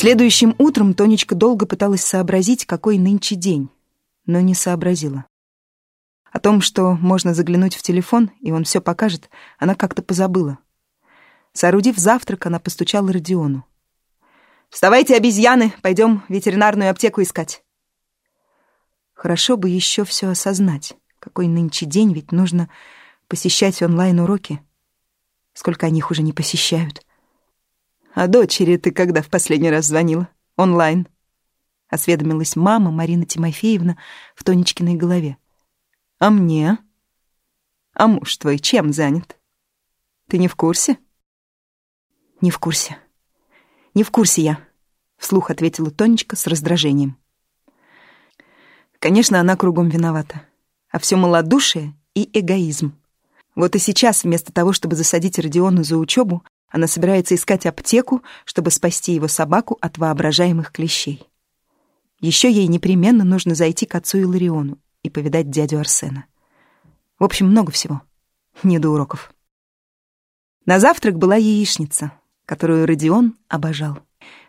Следующим утром Тонечка долго пыталась сообразить, какой нынче день, но не сообразила. О том, что можно заглянуть в телефон, и он все покажет, она как-то позабыла. Соорудив завтрак, она постучала Родиону. «Вставайте, обезьяны, пойдем ветеринарную аптеку искать». Хорошо бы еще все осознать. Какой нынче день, ведь нужно посещать онлайн-уроки. Сколько они их уже не посещают. «А дочери ты когда в последний раз звонила? Онлайн?» — осведомилась мама Марина Тимофеевна в Тонечкиной голове. «А мне? А муж твой чем занят? Ты не в курсе?» «Не в курсе. Не в курсе я», — вслух ответила Тонечка с раздражением. Конечно, она кругом виновата. А все малодушие и эгоизм. Вот и сейчас, вместо того, чтобы засадить Родиону за учебу, она собирается искать аптеку, чтобы спасти его собаку от воображаемых клещей. Еще ей непременно нужно зайти к отцу Илариону и повидать дядю Арсена. В общем, много всего. Не до уроков. На завтрак была яичница, которую Родион обожал.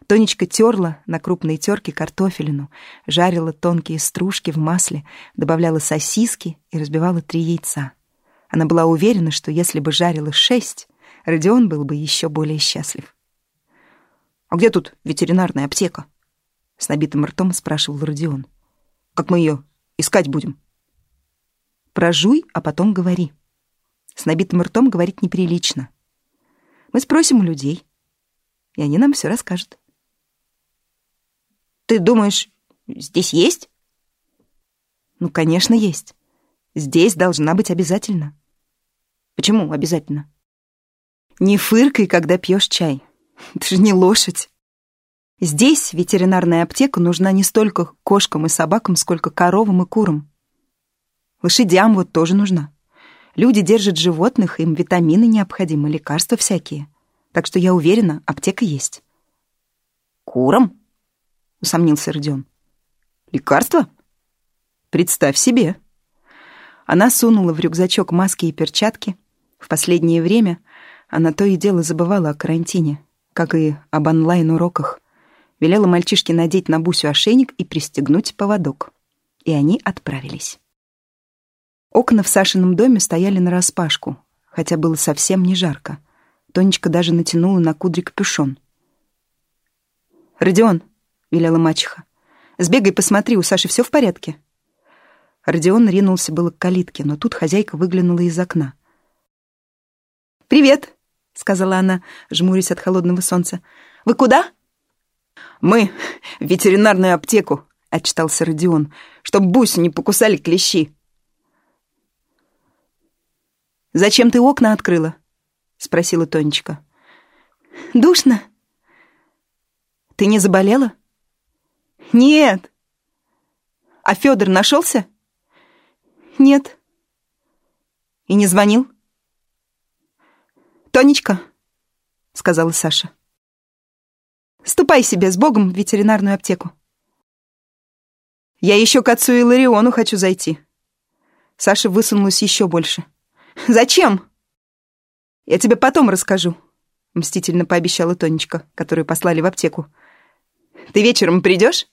Тонечка терла на крупной терке картофелину, жарила тонкие стружки в масле, добавляла сосиски и разбивала три яйца. Она была уверена, что если бы жарила шесть, Родион был бы еще более счастлив. «А где тут ветеринарная аптека?» С набитым ртом спрашивал Родион. «Как мы ее искать будем?» «Прожуй, а потом говори. С набитым ртом говорить неприлично. Мы спросим у людей, и они нам все расскажут». Ты думаешь, здесь есть? Ну, конечно, есть. Здесь должна быть обязательно. Почему обязательно? Не фыркай, когда пьешь чай. Ты же не лошадь. Здесь ветеринарная аптека нужна не столько кошкам и собакам, сколько коровам и курам. Лошадям вот тоже нужна. Люди держат животных, им витамины необходимы, лекарства всякие. Так что я уверена, аптека есть. Курам? — усомнился Родион. «Лекарство? Представь себе». Она сунула в рюкзачок маски и перчатки. В последнее время она то и дело забывала о карантине, как и об онлайн-уроках. Велела мальчишке надеть на Бусю ошейник и пристегнуть поводок. И они отправились. Окна в Сашином доме стояли нараспашку, хотя было совсем не жарко. Тонечка даже натянула на кудри капюшон. «Родион, — велела мачеха. «Сбегай, посмотри, у Саши все в порядке?» Родион ринулся было к калитке, но тут хозяйка выглянула из окна. «Привет», — сказала она, жмурясь от холодного солнца. «Вы куда?» «Мы в ветеринарную аптеку», — отчитался Родион, «чтоб Бусю не покусали клещи». «Зачем ты окна открыла?» — спросила Тонечка. «Душно». «Ты не заболела?» Нет. А Федор нашелся? Нет. И не звонил? Тонечка, сказала Саша. Ступай себе с Богом в ветеринарную аптеку. Я еще к отцу Илариону хочу зайти. Саша высунулась еще больше. Зачем? Я тебе потом расскажу, мстительно пообещала Тонечка, которую послали в аптеку. Ты вечером придешь?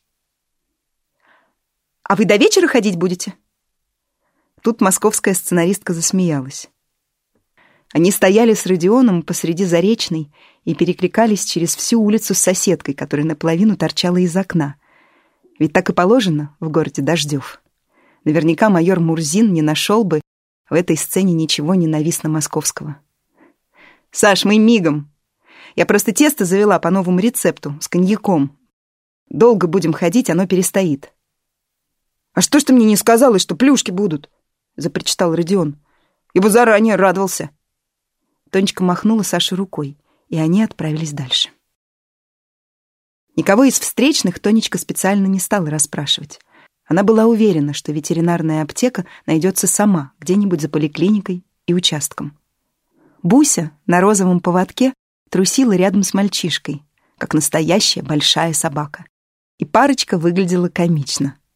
А вы до вечера ходить будете?» Тут московская сценаристка засмеялась. Они стояли с Родионом посреди Заречной и перекликались через всю улицу с соседкой, которая наполовину торчала из окна. Ведь так и положено в городе Дождев. Наверняка майор Мурзин не нашел бы в этой сцене ничего ненавистно московского. «Саш, мы мигом. Я просто тесто завела по новому рецепту, с коньяком. Долго будем ходить, оно перестоит. «А что ж ты мне не сказала, что плюшки будут?» — запричитал Родион. «Я бы заранее радовался». Тонечка махнула Саше рукой, и они отправились дальше. Никого из встречных Тонечка специально не стала расспрашивать. Она была уверена, что ветеринарная аптека найдется сама, где-нибудь за поликлиникой и участком. Буся на розовом поводке трусила рядом с мальчишкой, как настоящая большая собака. И парочка выглядела комично —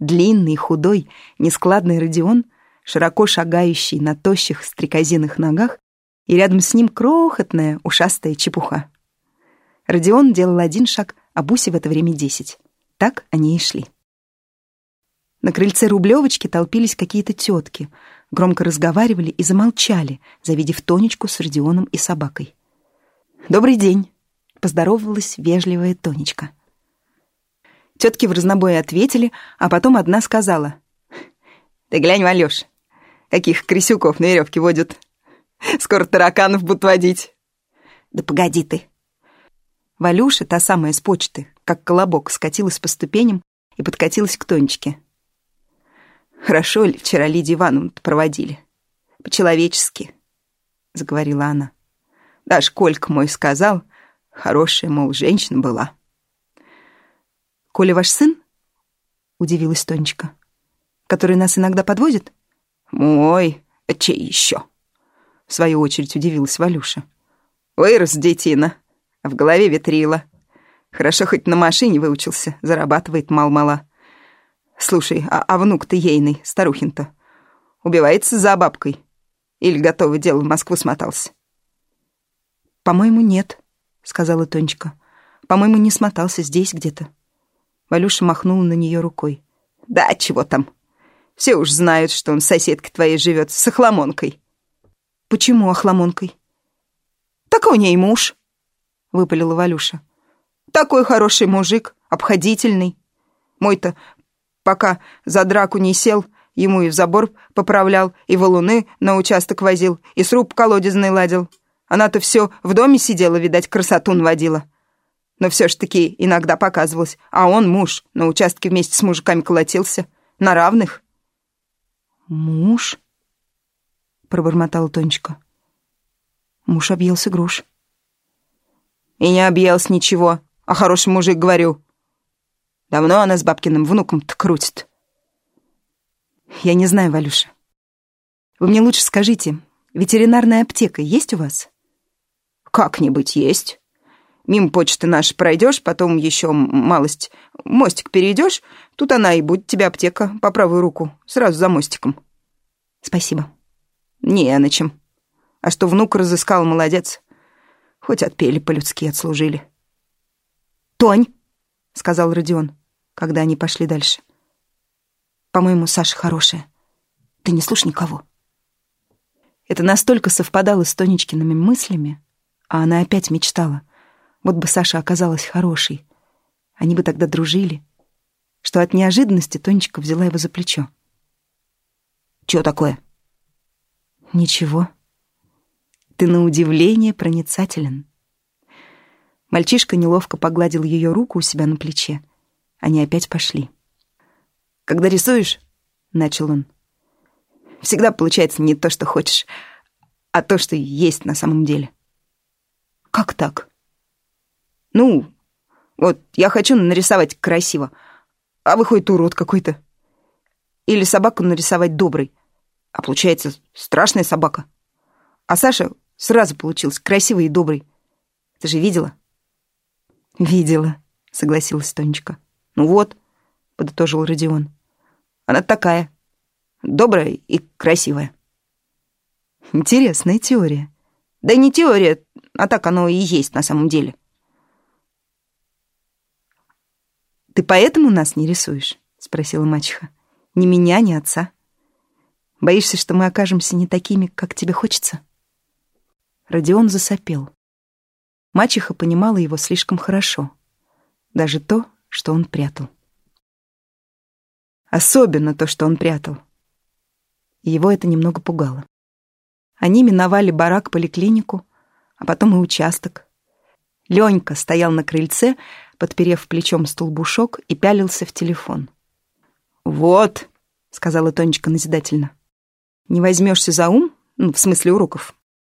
Длинный, худой, нескладный Родион, широко шагающий на тощих стрекозиных ногах, и рядом с ним крохотная ушастая чепуха. Родион делал один шаг, а Бусе в это время десять. Так они и шли. На крыльце Рублевочки толпились какие-то тетки, громко разговаривали и замолчали, завидев Тонечку с Родионом и собакой. «Добрый день!» — поздоровалась вежливая Тонечка. Тетки в разнобой ответили, а потом одна сказала. «Ты глянь, Валёш, каких крысюков на веревке водят. Скоро тараканов будут водить». «Да погоди ты!» Валюша, та самая с почты, как колобок, скатилась по ступеням и подкатилась к Тонечке. Хорошо ли вчера Лидию Ивановну проводили? По-человечески, — заговорила она. Даже Колька мой сказал, хорошая, мол, женщина была. «Коля ваш сын?» — удивилась Тонечка. «Который нас иногда подвозит?» «Мой, а чей еще?» В свою очередь удивилась Валюша. «Вырос детина, в голове ветрила. Хорошо хоть на машине выучился, зарабатывает мал-мала. Слушай, а, а внук-то ейный, старухин-то, убивается за бабкой? Или готовый дело в Москву смотался?» «По-моему, нет», — сказала Тонечка. «По-моему, не смотался здесь где-то». Валюша махнула на нее рукой. «Да, чего там? Все уж знают, что он с соседкой твоей живет, с охламонкой». «Почему охламонкой?» «Так у ней муж», — выпалила Валюша. «Такой хороший мужик, обходительный. Мой-то пока за драку не сел, ему и в забор поправлял, и валуны на участок возил, и сруб колодезный ладил. Она-то все в доме сидела, видать, красоту наводила. Но все ж таки иногда показывалось, а он, муж, на участке вместе с мужиками колотился, на равных. «Муж?» — пробормотала Тонечка. Муж объелся груш. «И не объелся ничего, а хороший мужик, говорю», Давно она с бабкиным внуком-то крутит. Я не знаю, Валюша. Вы мне лучше скажите, ветеринарная аптека есть у вас? Как-нибудь есть. Мимо почты нашей пройдешь, потом еще малость мостик перейдешь, тут она и будет тебе аптека по правую руку, сразу за мостиком. Спасибо. Не на чем. А что внук разыскал, молодец. Хоть отпели по-людски, отслужили. «Тонь!» — сказал Родион когда они пошли дальше. «По-моему, Саша хорошая. Ты не слушай никого». Это настолько совпадало с Тонечкиными мыслями, а она опять мечтала. Вот бы Саша оказалась хорошей. Они бы тогда дружили. Что от неожиданности Тонечка взяла его за плечо. «Чего такое?» «Ничего. Ты на удивление проницателен». Мальчишка неловко погладил ее руку у себя на плече, они опять пошли. «Когда рисуешь», — начал он, — «всегда получается не то, что хочешь, а то, что есть на самом деле». «Как так?» «Ну, вот я хочу нарисовать красиво, а выходит урод какой-то. Или собаку нарисовать доброй, а получается страшная собака. А Саша сразу получился красивый и добрый. Ты же видела?» «Видела», — согласилась Тонечка. «Ну вот», — подытожил Родион. «Она такая, добрая и красивая». Интересная теория. Да не теория, а так оно и есть на самом деле. «Ты поэтому нас не рисуешь?» — спросила мачеха. «Ни меня, ни отца. Боишься, что мы окажемся не такими, как тебе хочется?» Родион засопел. Мачеха понимала его слишком хорошо. Даже то, что он прятал. Особенно то, что он прятал. его это немного пугало. Они миновали барак-поликлинику, а потом и участок. Ленька стоял на крыльце, подперев плечом столбушок и пялился в телефон. «Вот», — сказала Тонечка назидательно, — «не возьмешься за ум, ну, в смысле уроков,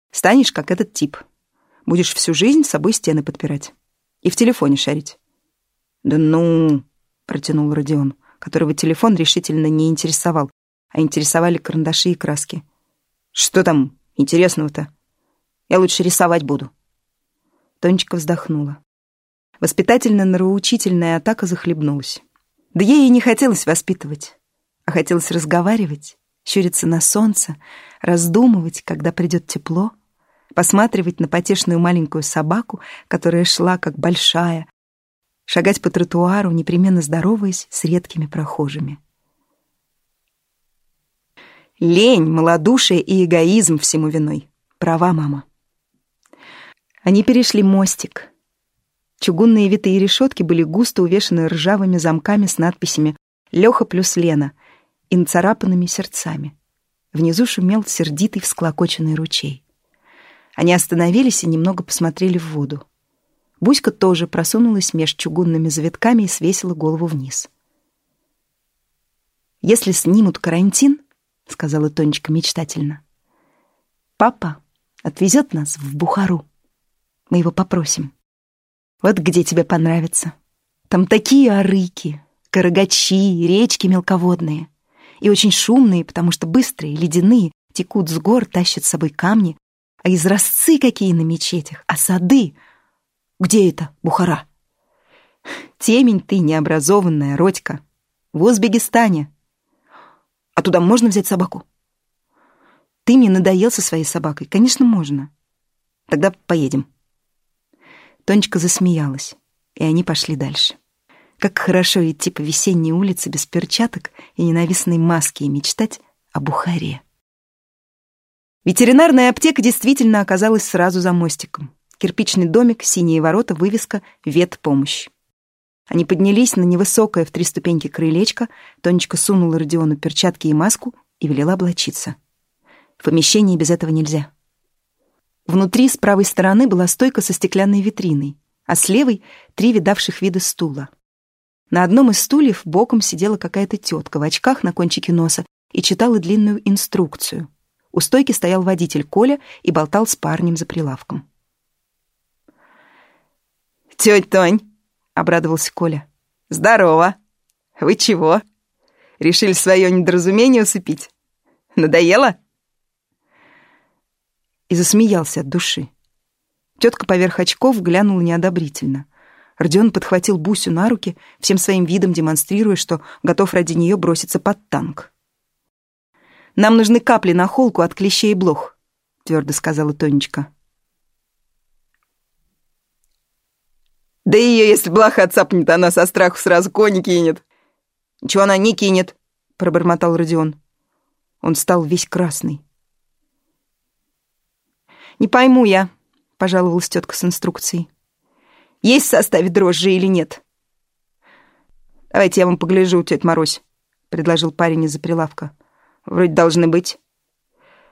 станешь как этот тип. Будешь всю жизнь с собой стены подпирать и в телефоне шарить. «Да ну!» — протянул Родион, которого телефон решительно не интересовал, а интересовали карандаши и краски. «Что там интересного-то? Я лучше рисовать буду». Тонечка вздохнула. Воспитательно-нравоучительная атака захлебнулась. Да ей и не хотелось воспитывать, а хотелось разговаривать, щуриться на солнце, раздумывать, когда придет тепло, посматривать на потешную маленькую собаку, которая шла как большая, шагать по тротуару, непременно здороваясь с редкими прохожими. Лень, малодушие и эгоизм всему виной. Права мама. Они перешли мостик. Чугунные витые решетки были густо увешаны ржавыми замками с надписями «Леха плюс Лена» и нацарапанными сердцами. Внизу шумел сердитый всклокоченный ручей. Они остановились и немного посмотрели в воду. Буська тоже просунулась меж чугунными завитками и свесила голову вниз. «Если снимут карантин, — сказала Тонечка мечтательно, — папа отвезет нас в Бухару». Мы его попросим. Вот где тебе понравится. Там такие арыки, карагачи, речки мелководные. И очень шумные, потому что быстрые, ледяные, текут с гор, тащат с собой камни. А изразцы какие на мечетях, а сады. Где это, Бухара? Темень ты, необразованная, Родька. В Узбекистане. А туда можно взять собаку? Ты мне надоел со своей собакой. Конечно, можно. Тогда поедем. Тонечка засмеялась, и они пошли дальше. Как хорошо идти по весенней улице без перчаток и ненавистной маски и мечтать о Бухаре. Ветеринарная аптека действительно оказалась сразу за мостиком. Кирпичный домик, синие ворота, вывеска «Ветпомощь». Они поднялись на невысокое в три ступеньки крылечко, Тонечка сунула Родиону перчатки и маску и велела облачиться. В помещении без этого нельзя. Внутри с правой стороны была стойка со стеклянной витриной, а с левой — три видавших вида стула. На одном из стульев боком сидела какая-то тетка в очках на кончике носа и читала длинную инструкцию. У стойки стоял водитель Коля и болтал с парнем за прилавком. «Тетя Тонь!» — обрадовался Коля. «Здорово! Вы чего? Решили свое недоразумение усыпить? Надоело?» и засмеялся от души. Тетка поверх очков глянула неодобрительно. Родион подхватил Бусю на руки, всем своим видом демонстрируя, что готов ради нее броситься под танк. «Нам нужны капли на холку от клещей и блох», — твердо сказала Тонечка. «Да ее, если блоха отцапнет, она со страху сразу кони кинет». «Ничего она не кинет», — пробормотал Родион. Он стал весь красный. «Не пойму я», — пожаловалась тетка с инструкцией. «Есть в составе дрожжи или нет?» «Давайте я вам погляжу, тетя Марусь», — предложил парень из-за прилавка. «Вроде должны быть».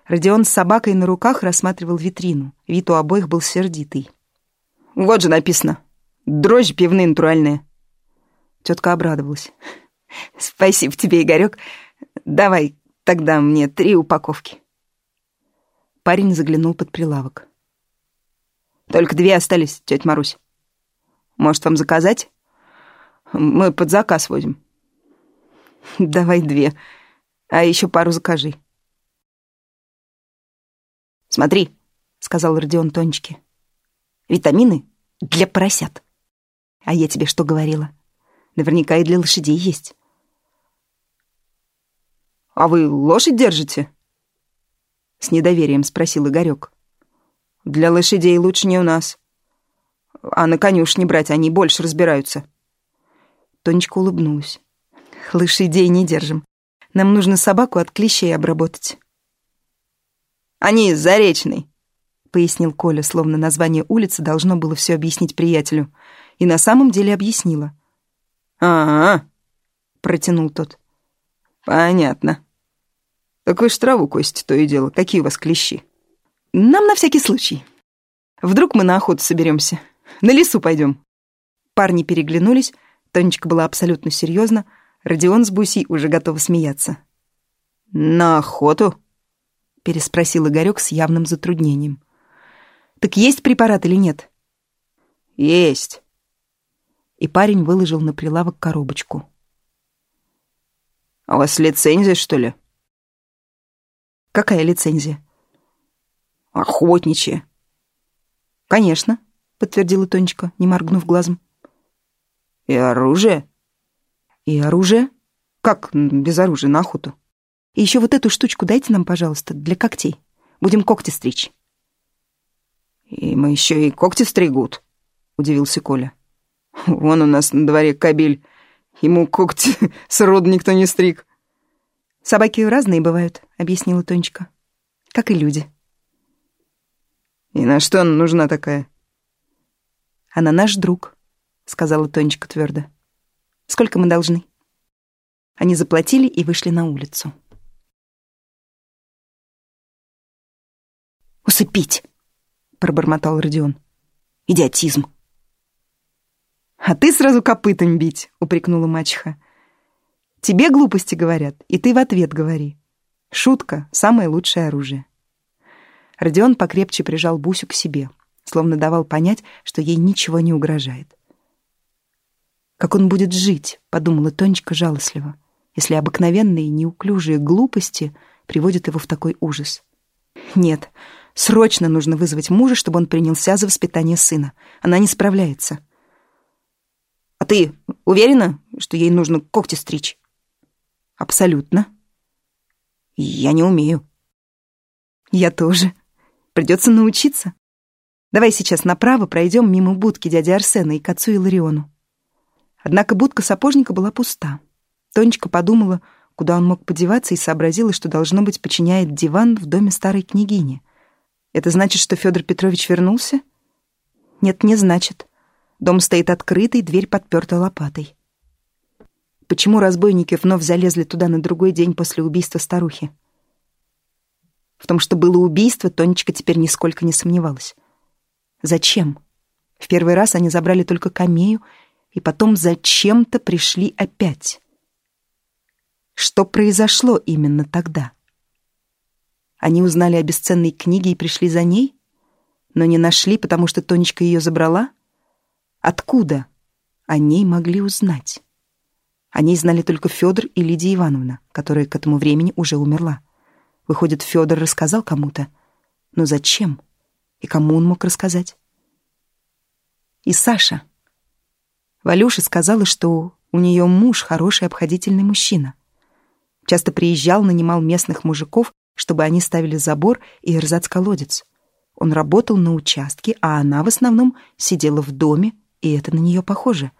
Родион с собакой на руках рассматривал витрину. Вид у обоих был сердитый. «Вот же написано. Дрожжи пивные натуральные». Тетка обрадовалась. «Спасибо тебе, Игорек. Давай тогда мне три упаковки». Парень заглянул под прилавок. «Только две остались, тетя Марусь. Может, вам заказать? Мы под заказ возим». «Давай две, а еще пару закажи». «Смотри», — сказал Родион Тонечке. «Витамины для поросят». «А я тебе что говорила? Наверняка и для лошадей есть». «А вы лошадь держите?» С недоверием спросил Игорек. Для лошадей лучше не у нас. А на конюшне брать они больше разбираются. Тонечка улыбнулась. Лошадей не держим. Нам нужно собаку от клещей обработать. Они из Заречной, пояснил Коля, словно название улицы должно было все объяснить приятелю. И на самом деле объяснила. «А-а-а», протянул тот. «Понятно». Так вы ж траву косите, то и дело. Какие у вас клещи? Нам на всякий случай. Вдруг мы на охоту соберемся. На лесу пойдем. Парни переглянулись. Тонечка была абсолютно серьезна. Родион с Бусей уже готовы смеяться. «На охоту?» — переспросил Игорек с явным затруднением. «Так есть препарат или нет?» «Есть». И парень выложил на прилавок коробочку. «А у вас лицензия, что ли?» Какая лицензия? Охотничья. Конечно, подтвердила Тонечка, не моргнув глазом. И оружие? И оружие? Как без оружия на охоту? И еще вот эту штучку дайте нам, пожалуйста, для когтей. Будем когти стричь. И мы еще и когти стригут, удивился Коля. Вон у нас на дворе кабель. Ему когти сроду никто не стриг. Собаки разные бывают, объяснила Тонечка. Как и люди. И на что она нужна такая? Она наш друг, сказала Тонечка твердо. Сколько мы должны? Они заплатили и вышли на улицу. «Усыпить!» — пробормотал Родион. «Идиотизм!» «А ты сразу копытом бить!» — упрекнула мачеха. «Тебе глупости говорят, и ты в ответ говори. Шутка — самое лучшее оружие». Родион покрепче прижал Бусю к себе, словно давал понять, что ей ничего не угрожает. «Как он будет жить?» — подумала Тонечка жалостливо, если обыкновенные неуклюжие глупости приводят его в такой ужас. «Нет, срочно нужно вызвать мужа, чтобы он принялся за воспитание сына. Она не справляется». «А ты уверена, что ей нужно когти стричь?» «Абсолютно». «Я не умею». «Я тоже. Придется научиться. Давай сейчас направо пройдем мимо будки дяди Арсена и к отцу Илариону». Однако будка сапожника была пуста. Тонечка подумала, куда он мог подеваться, и сообразила, что, должно быть, починяет диван в доме старой княгини. Это значит, что Федор Петрович вернулся? Нет, не значит. Дом стоит открытый, дверь подперта лопатой. Почему разбойники вновь залезли туда на другой день после убийства старухи? В том, что было убийство, Тонечка теперь нисколько не сомневалась. Зачем? В первый раз они забрали только камею, и потом зачем-то пришли опять. Что произошло именно тогда? Они узнали о бесценной книге и пришли за ней, но не нашли, потому что Тонечка ее забрала — Откуда о ней могли узнать? О ней знали только Федор и Лидия Ивановна, которая к этому времени уже умерла. Выходит, Федор рассказал кому-то. Но зачем? И кому он мог рассказать? И Саша. Валюша сказала, что у нее муж хороший обходительный мужчина. Часто приезжал, нанимал местных мужиков, чтобы они ставили забор и эрзац-колодец. Он работал на участке, а она в основном сидела в доме, и это на нее похоже.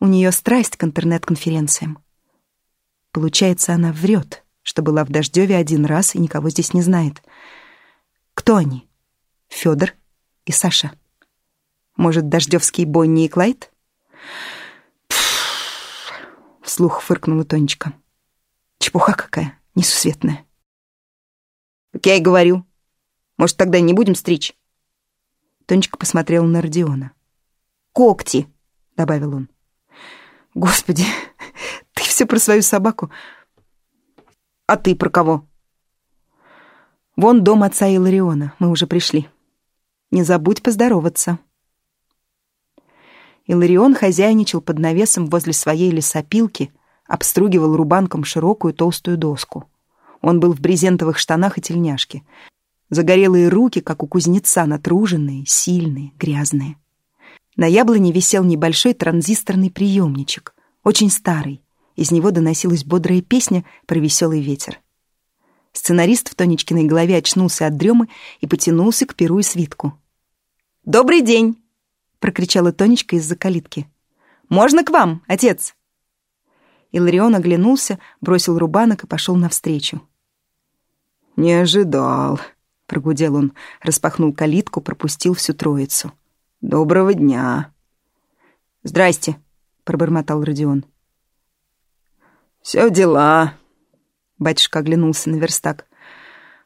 У нее страсть к интернет-конференциям. Получается, она врет, что была в Дождеве один раз и никого здесь не знает. Кто они? Федор и Саша. Может, дождевские Бонни и Клайд? Вслух фыркнула Тонечка. Чепуха какая, несусветная. Так я говорю. Может, тогда не будем стричь? Тонечка посмотрела на Родиона когти», — добавил он. «Господи, ты все про свою собаку. А ты про кого?» «Вон дом отца Илариона, мы уже пришли. Не забудь поздороваться». Иларион хозяйничал под навесом возле своей лесопилки, обстругивал рубанком широкую толстую доску. Он был в брезентовых штанах и тельняшке. Загорелые руки, как у кузнеца, натруженные, сильные, грязные. На яблоне висел небольшой транзисторный приемничек, очень старый. Из него доносилась бодрая песня про веселый ветер. Сценарист в Тонечкиной голове очнулся от дремы и потянулся к перу и свитку. «Добрый день!» — прокричала Тонечка из-за калитки. «Можно к вам, отец?» Иларион оглянулся, бросил рубанок и пошел навстречу. «Не ожидал», — прогудел он, распахнул калитку, пропустил всю троицу. «Доброго дня!» «Здрасте!» — пробормотал Родион. «Все дела!» — батюшка оглянулся на верстак.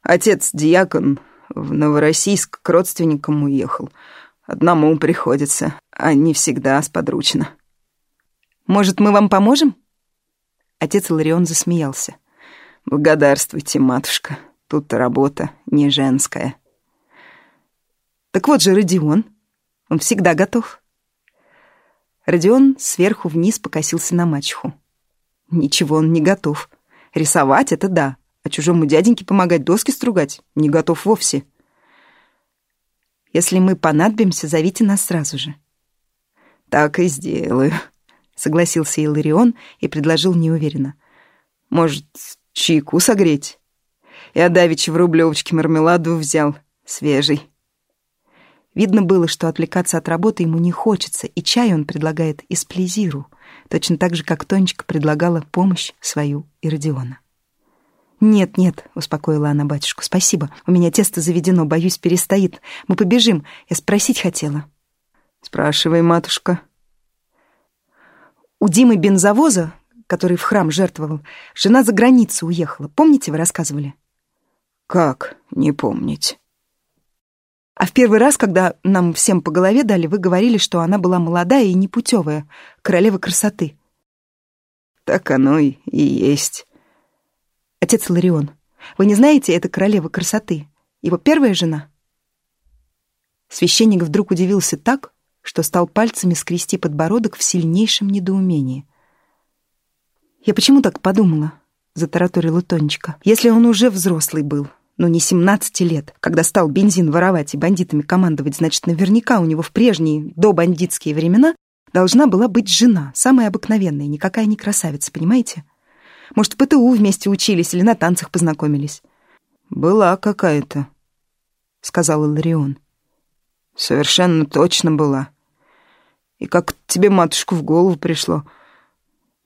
«Отец диакон в Новороссийск к родственникам уехал. Одному приходится, а не всегда сподручно». «Может, мы вам поможем?» Отец Иларион засмеялся. «Благодарствуйте, матушка. Тут работа не женская». «Так вот же Родион», он всегда готов. Родион сверху вниз покосился на мачеху. Ничего он не готов. Рисовать — это да, а чужому дяденьке помогать доски стругать не готов вовсе. Если мы понадобимся, зовите нас сразу же. Так и сделаю, согласился Иларион и предложил неуверенно. Может, чайку согреть? Я давеча в Рублевочке мармеладу взял, свежий. Видно было, что отвлекаться от работы ему не хочется, и чай он предлагает из плезиру, точно так же, как Тонечка предлагала помощь свою и Родиона. «Нет, нет», — успокоила она батюшку, — «спасибо. У меня тесто заведено, боюсь, перестоит. Мы побежим. Я спросить хотела». «Спрашивай, матушка». У Димы бензовоза, который в храм жертвовал, жена за границу уехала. Помните, вы рассказывали? Как не помнить? А в первый раз, когда нам всем по голове дали, вы говорили, что она была молодая и непутевая, королева красоты. Так оно и есть. Отец Ларион, вы не знаете, это королева красоты? Его первая жена? Священник вдруг удивился так, что стал пальцами скрести подбородок в сильнейшем недоумении. «Я почему так подумала?» — затараторила Тонечка. «Если он уже взрослый был, ну не 17 лет, когда стал бензин воровать и бандитами командовать, значит, наверняка у него в прежние, до бандитские времена должна была быть жена, самая обыкновенная, никакая не красавица, понимаете? Может, в ПТУ вместе учились или на танцах познакомились?» «Была какая-то», — сказал Иларион. «Совершенно точно была. И как тебе, матушку, в голову пришло?»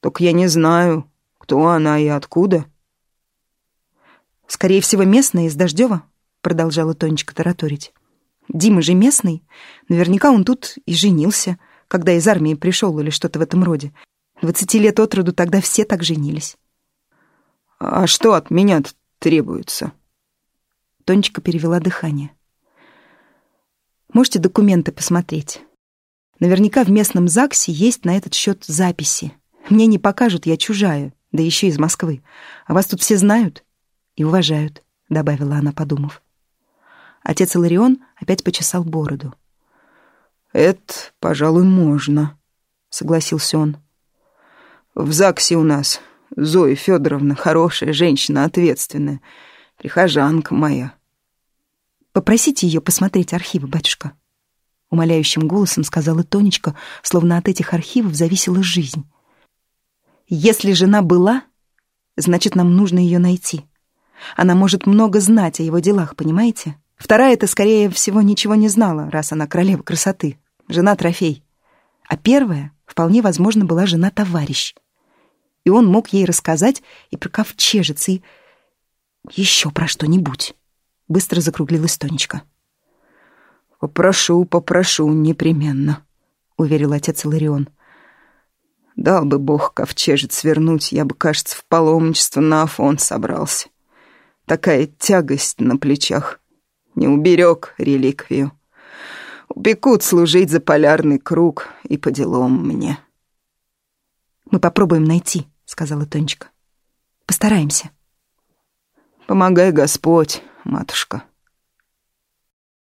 Только я не знаю, кто она и откуда. Скорее всего, местная из Дождева, продолжала Тонечка тараторить. Дима же местный. Наверняка он тут и женился, когда из армии пришел или что-то в этом роде. Двадцати лет от роду тогда все так женились. А что от меня требуется? Тонечка перевела дыхание. Можете документы посмотреть. Наверняка в местном ЗАГСе есть на этот счет записи. Мне не покажут, я чужая, да еще из Москвы. А вас тут все знают и уважают», — добавила она, подумав. Отец Иларион опять почесал бороду. «Это, пожалуй, можно», — согласился он. «В ЗАГСе у нас Зоя Федоровна хорошая женщина, ответственная, прихожанка моя». «Попросите ее посмотреть архивы, батюшка», — умоляющим голосом сказала Тонечка, словно от этих архивов зависела жизнь. Если жена была, значит, нам нужно ее найти. Она может много знать о его делах, понимаете? Вторая-то, скорее всего, ничего не знала, раз она королева красоты, жена-трофей. А первая, вполне возможно, была жена-товарищ. И он мог ей рассказать и про ковчежец, и еще про что-нибудь. Быстро закруглилась Тонечка. «Попрошу, попрошу, непременно», — уверил отец Иларион. Дал бы бог ковчежец вернуть, я бы, кажется, в паломничество на Афон собрался. Такая тягость на плечах. Не уберег реликвию. Упекут служить за полярный круг и по делам мне. «Мы попробуем найти», — сказала Тонечка. «Постараемся». «Помогай Господь, матушка».